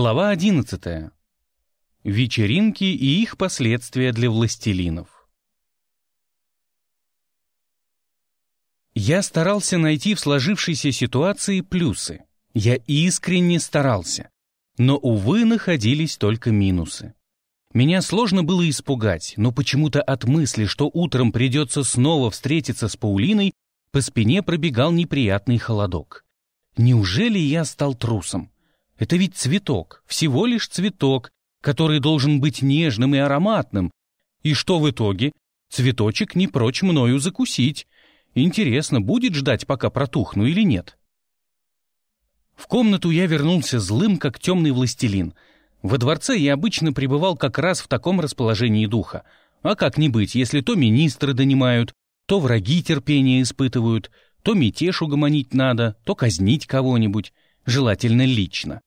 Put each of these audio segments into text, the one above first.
Глава 11. Вечеринки и их последствия для властелинов. Я старался найти в сложившейся ситуации плюсы. Я искренне старался. Но, увы, находились только минусы. Меня сложно было испугать, но почему-то от мысли, что утром придется снова встретиться с Паулиной, по спине пробегал неприятный холодок. Неужели я стал трусом? Это ведь цветок, всего лишь цветок, который должен быть нежным и ароматным. И что в итоге? Цветочек не прочь мною закусить. Интересно, будет ждать, пока протухну или нет? В комнату я вернулся злым, как темный властелин. Во дворце я обычно пребывал как раз в таком расположении духа. А как не быть, если то министры донимают, то враги терпения испытывают, то мятеж угомонить надо, то казнить кого-нибудь, желательно лично.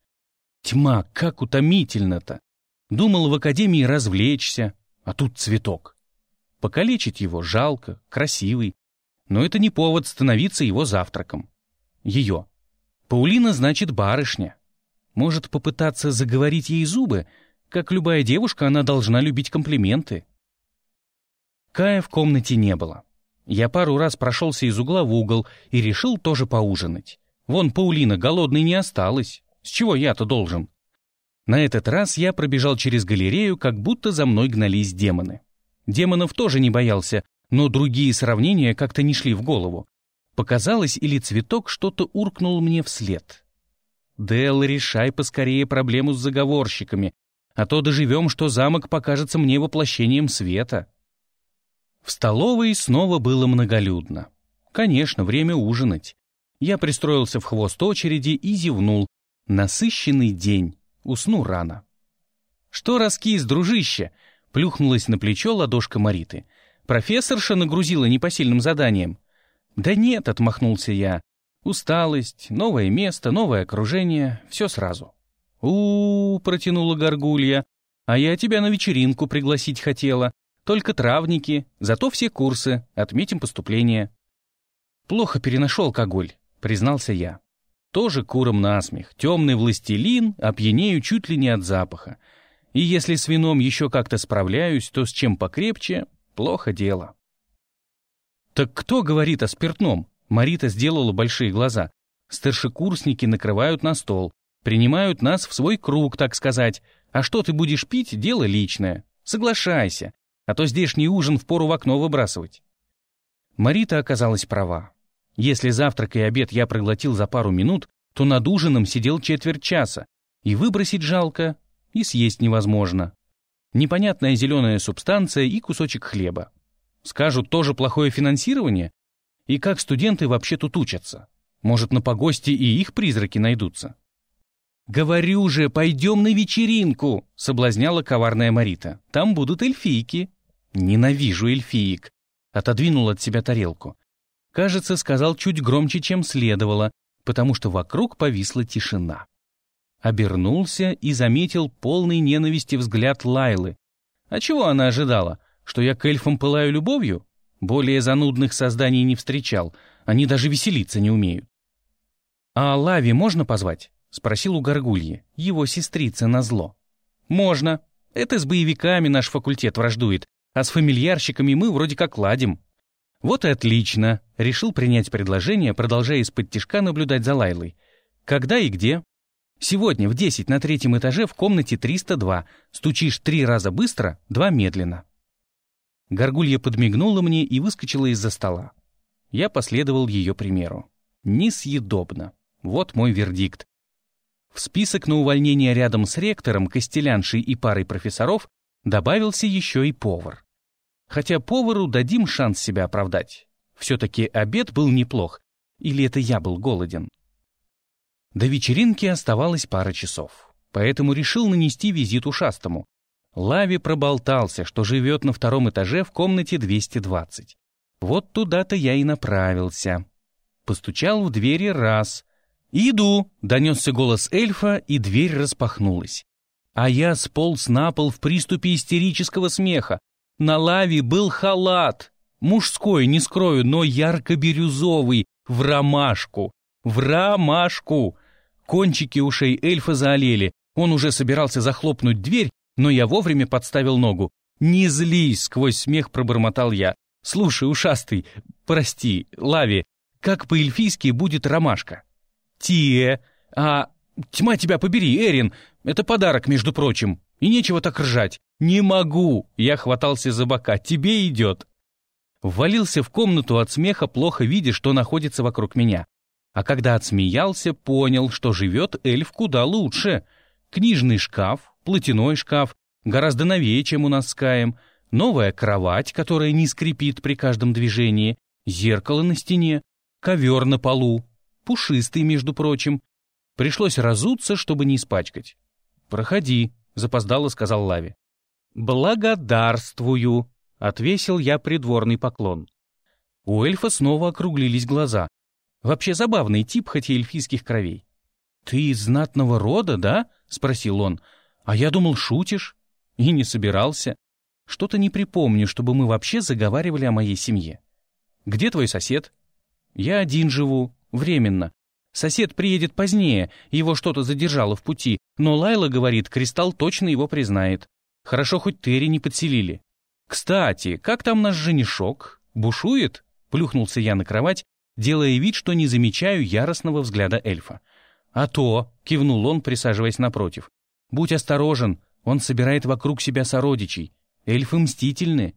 Тьма, как утомительно-то! Думал в академии развлечься, а тут цветок. Покалечить его жалко, красивый, но это не повод становиться его завтраком. Ее. Паулина значит барышня. Может попытаться заговорить ей зубы, как любая девушка, она должна любить комплименты. Кая в комнате не было. Я пару раз прошелся из угла в угол и решил тоже поужинать. Вон Паулина голодной не осталась. С чего я-то должен? На этот раз я пробежал через галерею, как будто за мной гнались демоны. Демонов тоже не боялся, но другие сравнения как-то не шли в голову. Показалось, или цветок что-то уркнул мне вслед. «Дэл, решай поскорее проблему с заговорщиками, а то доживем, что замок покажется мне воплощением света». В столовой снова было многолюдно. Конечно, время ужинать. Я пристроился в хвост очереди и зевнул, Насыщенный день. Усну рано. «Что раскис, дружище?» — плюхнулась на плечо ладошка Мариты. «Профессорша нагрузила непосильным заданием». «Да нет», — отмахнулся я. «Усталость, новое место, новое окружение — все сразу». «У-у-у», протянула горгулья. «А я тебя на вечеринку пригласить хотела. Только травники, зато все курсы, отметим поступление». «Плохо переношу алкоголь», — признался я. Тоже куром насмех. Темный властелин, опьянею чуть ли не от запаха. И если с вином еще как-то справляюсь, то с чем покрепче — плохо дело. «Так кто говорит о спиртном?» Марита сделала большие глаза. «Старшекурсники накрывают на стол, принимают нас в свой круг, так сказать. А что ты будешь пить — дело личное. Соглашайся, а то здешний ужин впору в окно выбрасывать». Марита оказалась права. Если завтрак и обед я проглотил за пару минут, то над ужином сидел четверть часа, и выбросить жалко, и съесть невозможно. Непонятная зеленая субстанция и кусочек хлеба. Скажут, тоже плохое финансирование? И как студенты вообще тут учатся? Может, на погосте и их призраки найдутся? «Говорю же, пойдем на вечеринку!» — соблазняла коварная Марита. «Там будут эльфийки». «Ненавижу эльфиек!» — отодвинул от себя тарелку. Кажется, сказал чуть громче, чем следовало, потому что вокруг повисла тишина. Обернулся и заметил полный ненависти взгляд Лайлы. А чего она ожидала? Что я к эльфам пылаю любовью? Более занудных созданий не встречал, они даже веселиться не умеют. «А Лави можно позвать?» — спросил у Горгульи, его сестрица назло. «Можно. Это с боевиками наш факультет враждует, а с фамильярщиками мы вроде как ладим», «Вот и отлично!» — решил принять предложение, продолжая из-под тишка наблюдать за Лайлой. «Когда и где?» «Сегодня в 10 на третьем этаже в комнате 302. Стучишь три раза быстро, два медленно». Горгулья подмигнула мне и выскочила из-за стола. Я последовал ее примеру. Несъедобно. Вот мой вердикт. В список на увольнение рядом с ректором, костеляншей и парой профессоров добавился еще и повар. Хотя повару дадим шанс себя оправдать. Все-таки обед был неплох. Или это я был голоден? До вечеринки оставалось пара часов. Поэтому решил нанести визит ушастому. Лави проболтался, что живет на втором этаже в комнате 220. Вот туда-то я и направился. Постучал в двери раз. «Иду!» — донесся голос эльфа, и дверь распахнулась. А я сполз на пол в приступе истерического смеха. На лаве был халат. Мужской, не скрою, но ярко-бирюзовый, в ромашку. В ромашку. Кончики ушей эльфа заолели, Он уже собирался захлопнуть дверь, но я вовремя подставил ногу. «Не злись!» — сквозь смех пробормотал я. «Слушай, ушастый, прости, Лави, как по-эльфийски будет ромашка?» «Тие, а тьма тебя побери, Эрин, это подарок, между прочим, и нечего так ржать. Не могу!» Я хватался за бока. «Тебе идет!» Ввалился в комнату от смеха, плохо видя, что находится вокруг меня. А когда отсмеялся, понял, что живет эльф куда лучше. Книжный шкаф, платяной шкаф, гораздо новее, чем у нас с Каем, новая кровать, которая не скрипит при каждом движении, зеркало на стене, ковер на полу, пушистый, между прочим. Пришлось разуться, чтобы не испачкать. «Проходи», — запоздало сказал Лави. «Благодарствую», — отвесил я придворный поклон. У эльфа снова округлились глаза. Вообще забавный тип, хоть и эльфийских кровей. «Ты из знатного рода, да?» — спросил он. «А я думал, шутишь?» И не собирался. Что-то не припомню, чтобы мы вообще заговаривали о моей семье. «Где твой сосед?» «Я один живу, временно. Сосед приедет позднее, его что-то задержало в пути, но Лайла говорит, Кристалл точно его признает. Хорошо, хоть Терри не подселили. Кстати, как там наш женишок? Бушует?» Плюхнулся я на кровать, делая вид, что не замечаю яростного взгляда эльфа. «А то!» — кивнул он, присаживаясь напротив. «Будь осторожен, он собирает вокруг себя сородичей. Эльфы мстительны».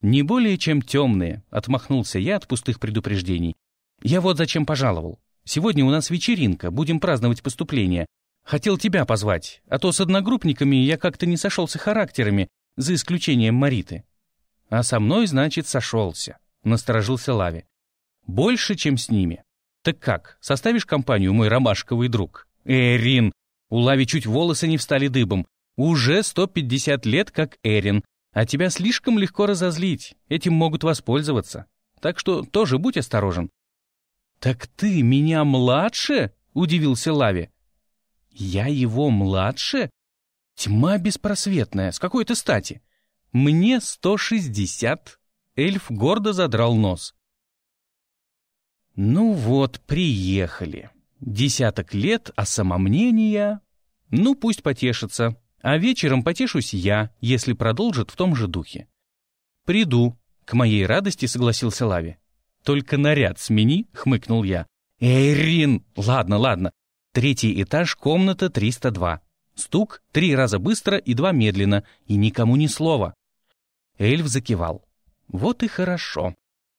«Не более чем темные», — отмахнулся я от пустых предупреждений. «Я вот зачем пожаловал. Сегодня у нас вечеринка, будем праздновать поступление. Хотел тебя позвать, а то с одногруппниками я как-то не сошелся характерами, за исключением Мариты». «А со мной, значит, сошелся», — насторожился Лави. «Больше, чем с ними. Так как, составишь компанию, мой ромашковый друг?» «Эрин!» У Лави чуть волосы не встали дыбом. Уже 150 лет как Эрин, а тебя слишком легко разозлить, этим могут воспользоваться. Так что тоже будь осторожен». «Так ты меня младше?» — удивился Лави. «Я его младше? Тьма беспросветная, с какой-то стати. Мне 160». Эльф гордо задрал нос. «Ну вот, приехали. Десяток лет, а самомнения... Ну, пусть потешится. А вечером потешусь я, если продолжит в том же духе. «Приду», — к моей радости согласился Лави. «Только наряд смени», — хмыкнул я. «Эйрин! Ладно, ладно. Третий этаж, комната 302. Стук три раза быстро и два медленно, и никому ни слова». Эльф закивал. «Вот и хорошо.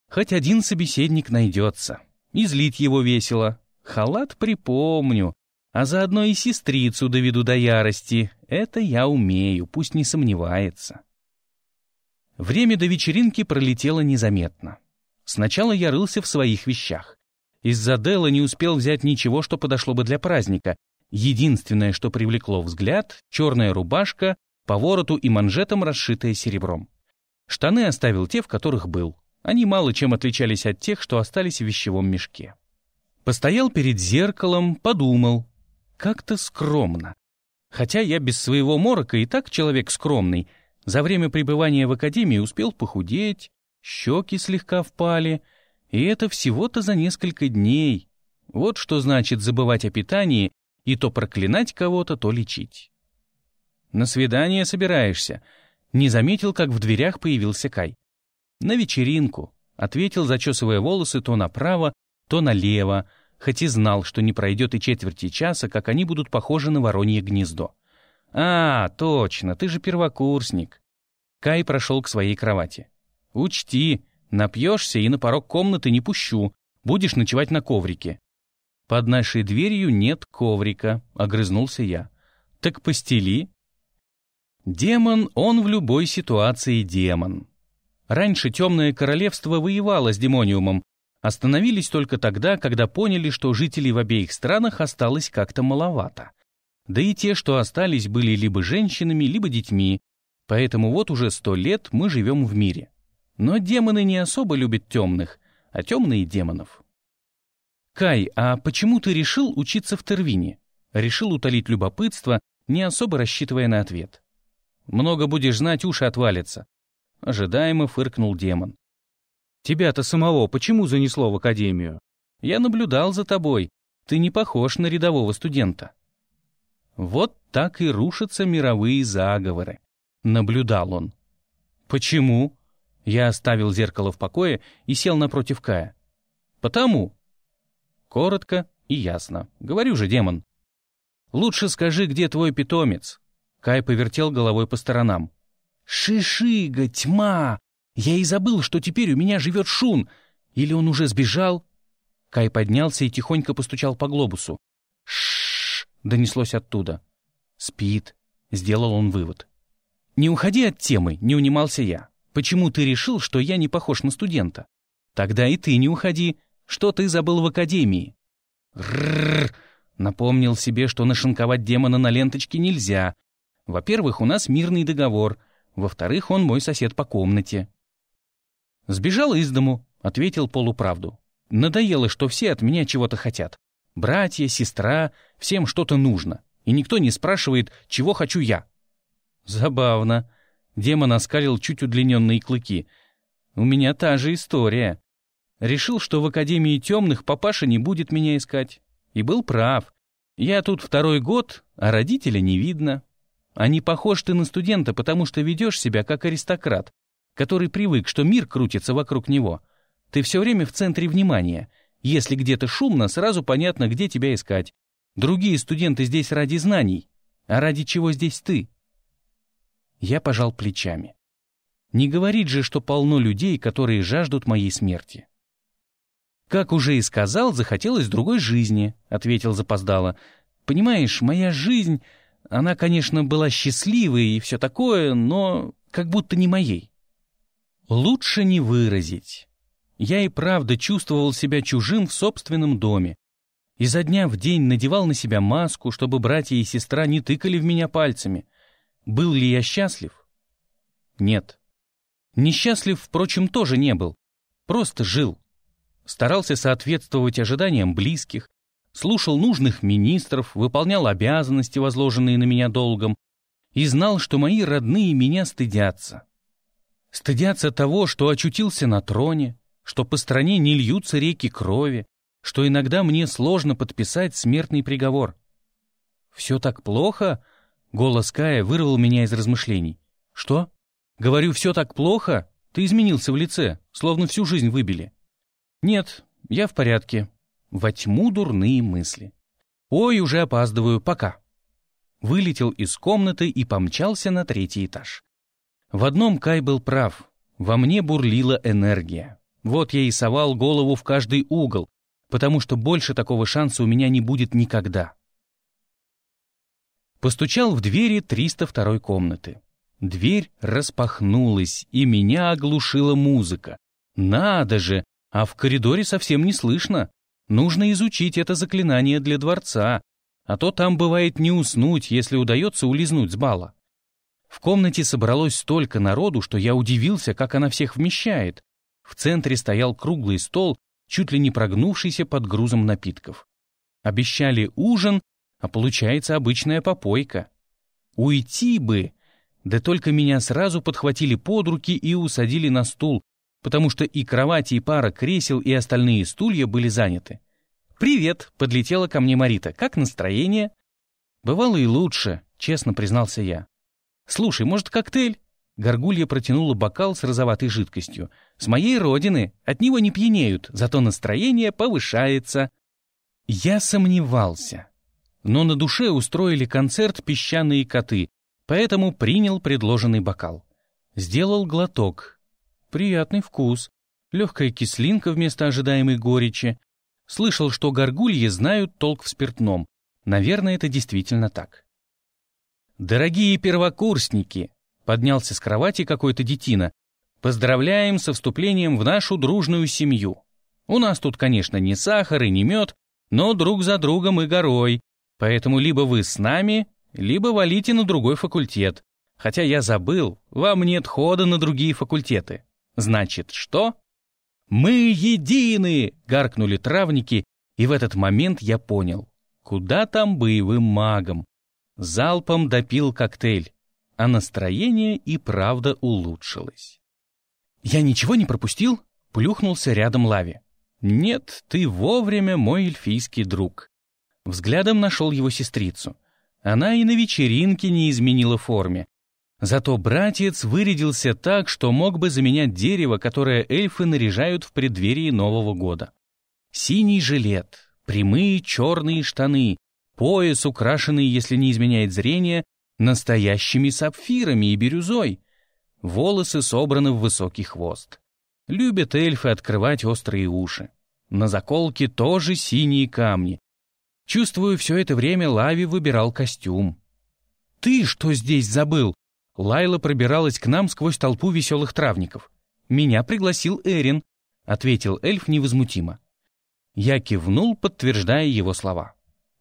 Хоть один собеседник найдется. Излить его весело. Халат припомню. А заодно и сестрицу доведу до ярости. Это я умею, пусть не сомневается. Время до вечеринки пролетело незаметно. Сначала я рылся в своих вещах. Из-за Дела не успел взять ничего, что подошло бы для праздника. Единственное, что привлекло взгляд — черная рубашка, по вороту и манжетам расшитая серебром. Штаны оставил те, в которых был. Они мало чем отличались от тех, что остались в вещевом мешке. Постоял перед зеркалом, подумал, как-то скромно. Хотя я без своего морока и так человек скромный. За время пребывания в академии успел похудеть, щеки слегка впали, и это всего-то за несколько дней. Вот что значит забывать о питании и то проклинать кого-то, то лечить. На свидание собираешься. Не заметил, как в дверях появился Кай. На вечеринку. Ответил, зачесывая волосы то направо, то налево, хоть и знал, что не пройдет и четверти часа, как они будут похожи на воронье гнездо. «А, точно, ты же первокурсник». Кай прошел к своей кровати. «Учти, напьешься и на порог комнаты не пущу, будешь ночевать на коврике». «Под нашей дверью нет коврика», — огрызнулся я. «Так постели». Демон, он в любой ситуации демон. Раньше Темное Королевство воевало с Демониумом, Остановились только тогда, когда поняли, что жителей в обеих странах осталось как-то маловато. Да и те, что остались, были либо женщинами, либо детьми. Поэтому вот уже сто лет мы живем в мире. Но демоны не особо любят темных, а темные демонов. «Кай, а почему ты решил учиться в Тервине?» Решил утолить любопытство, не особо рассчитывая на ответ. «Много будешь знать, уши отвалятся». Ожидаемо фыркнул демон. Тебя-то самого почему занесло в академию? Я наблюдал за тобой. Ты не похож на рядового студента. Вот так и рушатся мировые заговоры. Наблюдал он. Почему? Я оставил зеркало в покое и сел напротив Кая. Потому. Коротко и ясно. Говорю же, демон. Лучше скажи, где твой питомец. Кай повертел головой по сторонам. «Шишига, тьма! Я и забыл, что теперь у меня живет Шун. Или он уже сбежал?» Кай поднялся и тихонько постучал по глобусу. «Ш-ш-ш!» донеслось оттуда. «Спит», — сделал он вывод. «Не уходи от темы», — не унимался я. «Почему ты решил, что я не похож на студента?» «Тогда и ты не уходи. Что ты забыл в академии?» «Ррррр!» Напомнил себе, что нашинковать демона на ленточке нельзя. Во-первых, у нас мирный договор. Во-вторых, он мой сосед по комнате. «Сбежал из дому», — ответил полуправду. «Надоело, что все от меня чего-то хотят. Братья, сестра, всем что-то нужно. И никто не спрашивает, чего хочу я». «Забавно». Демон оскалил чуть удлиненные клыки. «У меня та же история. Решил, что в Академии темных папаша не будет меня искать. И был прав. Я тут второй год, а родителя не видно. А не похож ты на студента, потому что ведешь себя как аристократ, который привык, что мир крутится вокруг него. Ты все время в центре внимания. Если где-то шумно, сразу понятно, где тебя искать. Другие студенты здесь ради знаний. А ради чего здесь ты? Я пожал плечами. Не говорит же, что полно людей, которые жаждут моей смерти. «Как уже и сказал, захотелось другой жизни», — ответил запоздало. «Понимаешь, моя жизнь, она, конечно, была счастливой и все такое, но как будто не моей. Лучше не выразить. Я и правда чувствовал себя чужим в собственном доме. Изо дня в день надевал на себя маску, чтобы братья и сестра не тыкали в меня пальцами. Был ли я счастлив? Нет. Несчастлив, впрочем, тоже не был. Просто жил старался соответствовать ожиданиям близких, слушал нужных министров, выполнял обязанности, возложенные на меня долгом, и знал, что мои родные меня стыдятся. Стыдятся того, что очутился на троне, что по стране не льются реки крови, что иногда мне сложно подписать смертный приговор. «Все так плохо?» — голос Кая вырвал меня из размышлений. «Что?» «Говорю, все так плохо? Ты изменился в лице, словно всю жизнь выбили». «Нет, я в порядке». Во тьму дурные мысли. «Ой, уже опаздываю, пока». Вылетел из комнаты и помчался на третий этаж. В одном Кай был прав. Во мне бурлила энергия. Вот я и совал голову в каждый угол, потому что больше такого шанса у меня не будет никогда. Постучал в двери 302 комнаты. Дверь распахнулась, и меня оглушила музыка. Надо же, а в коридоре совсем не слышно. Нужно изучить это заклинание для дворца, а то там бывает не уснуть, если удается улизнуть с бала. В комнате собралось столько народу, что я удивился, как она всех вмещает. В центре стоял круглый стол, чуть ли не прогнувшийся под грузом напитков. Обещали ужин, а получается обычная попойка. Уйти бы! Да только меня сразу подхватили под руки и усадили на стул, потому что и кровати, и пара кресел, и остальные стулья были заняты. «Привет!» — подлетела ко мне Марита. «Как настроение?» «Бывало и лучше», — честно признался я. «Слушай, может, коктейль?» Горгулья протянула бокал с розоватой жидкостью. «С моей родины. От него не пьянеют, зато настроение повышается». Я сомневался. Но на душе устроили концерт «Песчаные коты», поэтому принял предложенный бокал. Сделал глоток, Приятный вкус. Легкая кислинка вместо ожидаемой горечи. Слышал, что горгульи знают толк в спиртном. Наверное, это действительно так. «Дорогие первокурсники!» — поднялся с кровати какой-то детина. «Поздравляем со вступлением в нашу дружную семью. У нас тут, конечно, не сахар и не мед, но друг за другом и горой. Поэтому либо вы с нами, либо валите на другой факультет. Хотя я забыл, вам нет хода на другие факультеты. Значит, что? «Мы едины!» — гаркнули травники, и в этот момент я понял. Куда там боевым магом? Залпом допил коктейль, а настроение и правда улучшилось. «Я ничего не пропустил?» — плюхнулся рядом Лави. «Нет, ты вовремя мой эльфийский друг». Взглядом нашел его сестрицу. Она и на вечеринке не изменила форме. Зато братец вырядился так, что мог бы заменять дерево, которое эльфы наряжают в преддверии Нового года. Синий жилет, прямые черные штаны, пояс, украшенный, если не изменяет зрение, настоящими сапфирами и бирюзой. Волосы собраны в высокий хвост. Любят эльфы открывать острые уши. На заколке тоже синие камни. Чувствую, все это время Лави выбирал костюм. «Ты что здесь забыл?» Лайла пробиралась к нам сквозь толпу веселых травников. «Меня пригласил Эрин», — ответил эльф невозмутимо. Я кивнул, подтверждая его слова.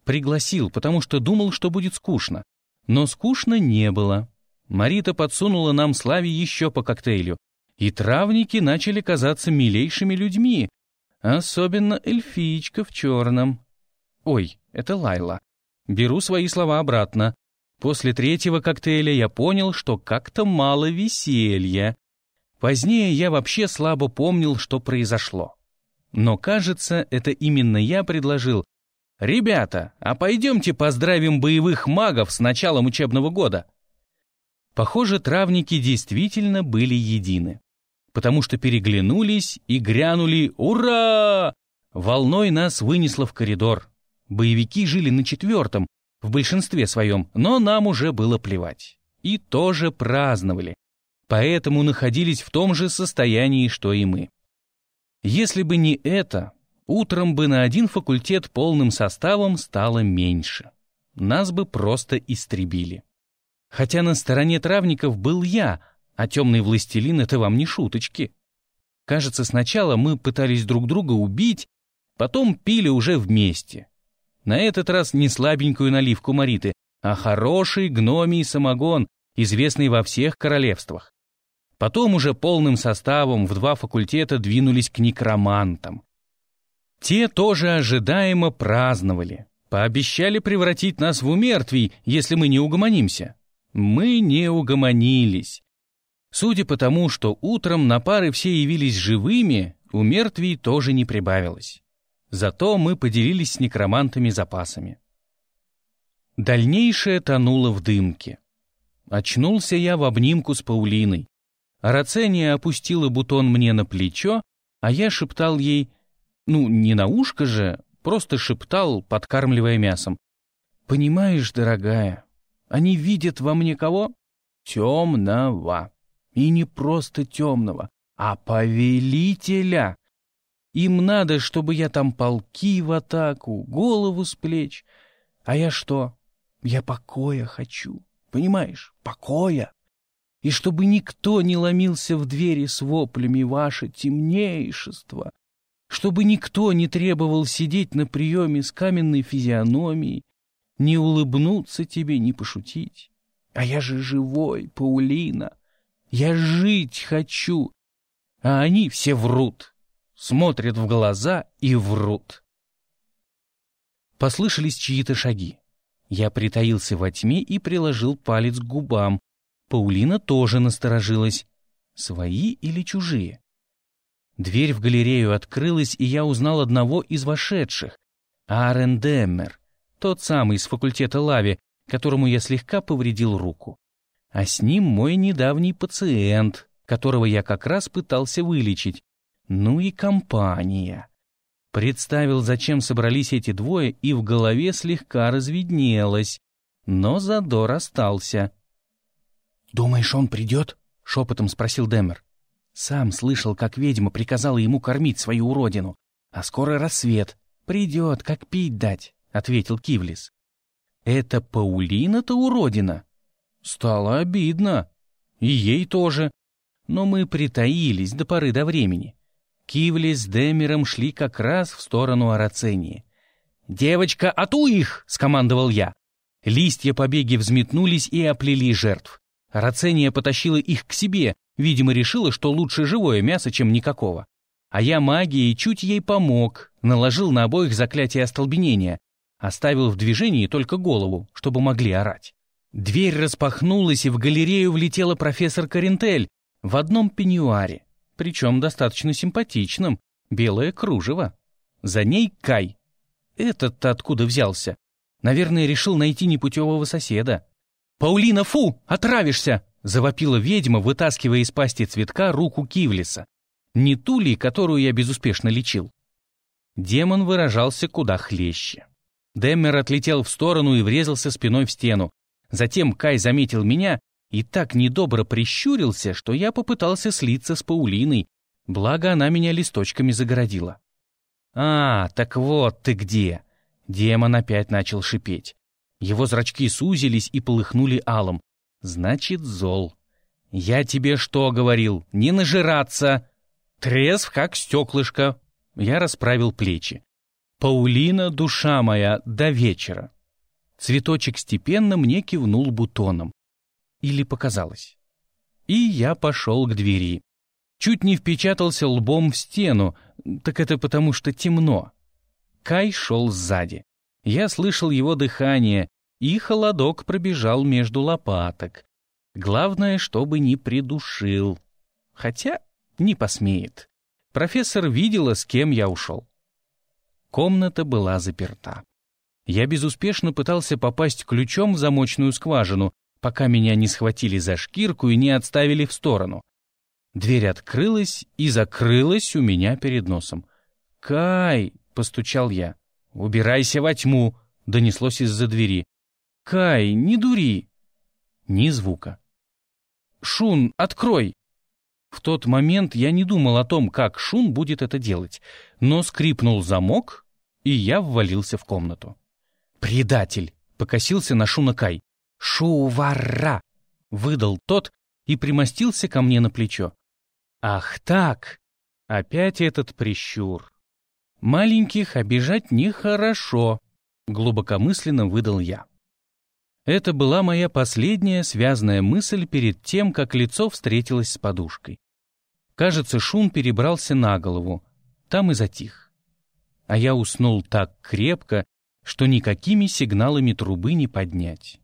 Пригласил, потому что думал, что будет скучно. Но скучно не было. Марита подсунула нам Славе еще по коктейлю, и травники начали казаться милейшими людьми, особенно эльфичка в черном. Ой, это Лайла. Беру свои слова обратно. После третьего коктейля я понял, что как-то мало веселья. Позднее я вообще слабо помнил, что произошло. Но, кажется, это именно я предложил. «Ребята, а пойдемте поздравим боевых магов с началом учебного года!» Похоже, травники действительно были едины, потому что переглянулись и грянули «Ура!». Волной нас вынесло в коридор. Боевики жили на четвертом, в большинстве своем, но нам уже было плевать. И тоже праздновали. Поэтому находились в том же состоянии, что и мы. Если бы не это, утром бы на один факультет полным составом стало меньше. Нас бы просто истребили. Хотя на стороне травников был я, а темный властелин — это вам не шуточки. Кажется, сначала мы пытались друг друга убить, потом пили уже вместе. На этот раз не слабенькую наливку Мариты, а хороший гномий самогон, известный во всех королевствах. Потом уже полным составом в два факультета двинулись к некромантам. Те тоже ожидаемо праздновали. Пообещали превратить нас в умертвий, если мы не угомонимся. Мы не угомонились. Судя по тому, что утром на пары все явились живыми, у мертвей тоже не прибавилось. Зато мы поделились с некромантами запасами. Дальнейшее тонуло в дымке. Очнулся я в обнимку с Паулиной. Арацения опустила бутон мне на плечо, а я шептал ей, ну, не на ушко же, просто шептал, подкармливая мясом. «Понимаешь, дорогая, они видят во мне кого? Темного. И не просто темного, а повелителя. Им надо, чтобы я там полки в атаку, голову с плеч. А я что? Я покоя хочу. Понимаешь? Покоя. И чтобы никто не ломился в двери с воплями ваше темнейшество. Чтобы никто не требовал сидеть на приеме с каменной физиономией, не улыбнуться тебе, не пошутить. А я же живой, Паулина. Я жить хочу. А они все врут смотрят в глаза и врут. Послышались чьи-то шаги. Я притаился во тьме и приложил палец к губам. Паулина тоже насторожилась. Свои или чужие? Дверь в галерею открылась, и я узнал одного из вошедших. Арен Деммер, тот самый из факультета Лави, которому я слегка повредил руку. А с ним мой недавний пациент, которого я как раз пытался вылечить. Ну и компания. Представил, зачем собрались эти двое, и в голове слегка разведнелось. Но задор остался. «Думаешь, он придет?» — шепотом спросил Демер. Сам слышал, как ведьма приказала ему кормить свою уродину. «А скоро рассвет. Придет, как пить дать», — ответил Кивлис. «Это Паулина-то уродина?» Стало обидно. И ей тоже. Но мы притаились до поры до времени. Кивли с Демером шли как раз в сторону Арацении. «Девочка, ату их!» — скомандовал я. Листья побеги взметнулись и оплели жертв. Арацения потащила их к себе, видимо, решила, что лучше живое мясо, чем никакого. А я магией чуть ей помог, наложил на обоих заклятие остолбенения, оставил в движении только голову, чтобы могли орать. Дверь распахнулась, и в галерею влетела профессор Карентель в одном пеньюаре причем достаточно симпатичным, белое кружево. За ней Кай. Этот-то откуда взялся? Наверное, решил найти непутевого соседа. «Паулина, фу! Отравишься!» — завопила ведьма, вытаскивая из пасти цветка руку Кивлиса. Не ту ли, которую я безуспешно лечил? Демон выражался куда хлеще. Деммер отлетел в сторону и врезался спиной в стену. Затем Кай заметил меня и так недобро прищурился, что я попытался слиться с Паулиной, благо она меня листочками загородила. «А, так вот ты где!» Демон опять начал шипеть. Его зрачки сузились и полыхнули алым. «Значит, зол. Я тебе что говорил? Не нажираться!» «Трезв, как стеклышко!» Я расправил плечи. «Паулина, душа моя, до вечера!» Цветочек степенно мне кивнул бутоном. Или показалось. И я пошел к двери. Чуть не впечатался лбом в стену, так это потому что темно. Кай шел сзади. Я слышал его дыхание, и холодок пробежал между лопаток. Главное, чтобы не придушил. Хотя не посмеет. Профессор видела, с кем я ушел. Комната была заперта. Я безуспешно пытался попасть ключом в замочную скважину, пока меня не схватили за шкирку и не отставили в сторону. Дверь открылась и закрылась у меня перед носом. «Кай!» — постучал я. «Убирайся во тьму!» — донеслось из-за двери. «Кай, не дури!» Ни звука. «Шун, открой!» В тот момент я не думал о том, как Шун будет это делать, но скрипнул замок, и я ввалился в комнату. «Предатель!» — покосился на Шуна Кай. «Шувара!» — выдал тот и примостился ко мне на плечо. «Ах так!» Опять этот прищур. «Маленьких обижать нехорошо», — глубокомысленно выдал я. Это была моя последняя связанная мысль перед тем, как лицо встретилось с подушкой. Кажется, шум перебрался на голову, там и затих. А я уснул так крепко, что никакими сигналами трубы не поднять.